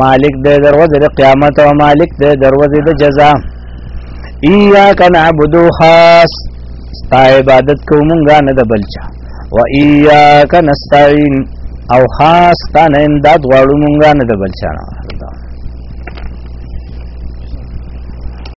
مالک دے دروازے دے قیامت او مالک دے دروازے دے جزا. ایاک نعبدو خاص. ستا عبادت کو مونږه نه د بلچا و ایاک نستعین. او خاص تا نه امداد غواړو مونږه نه د بلچا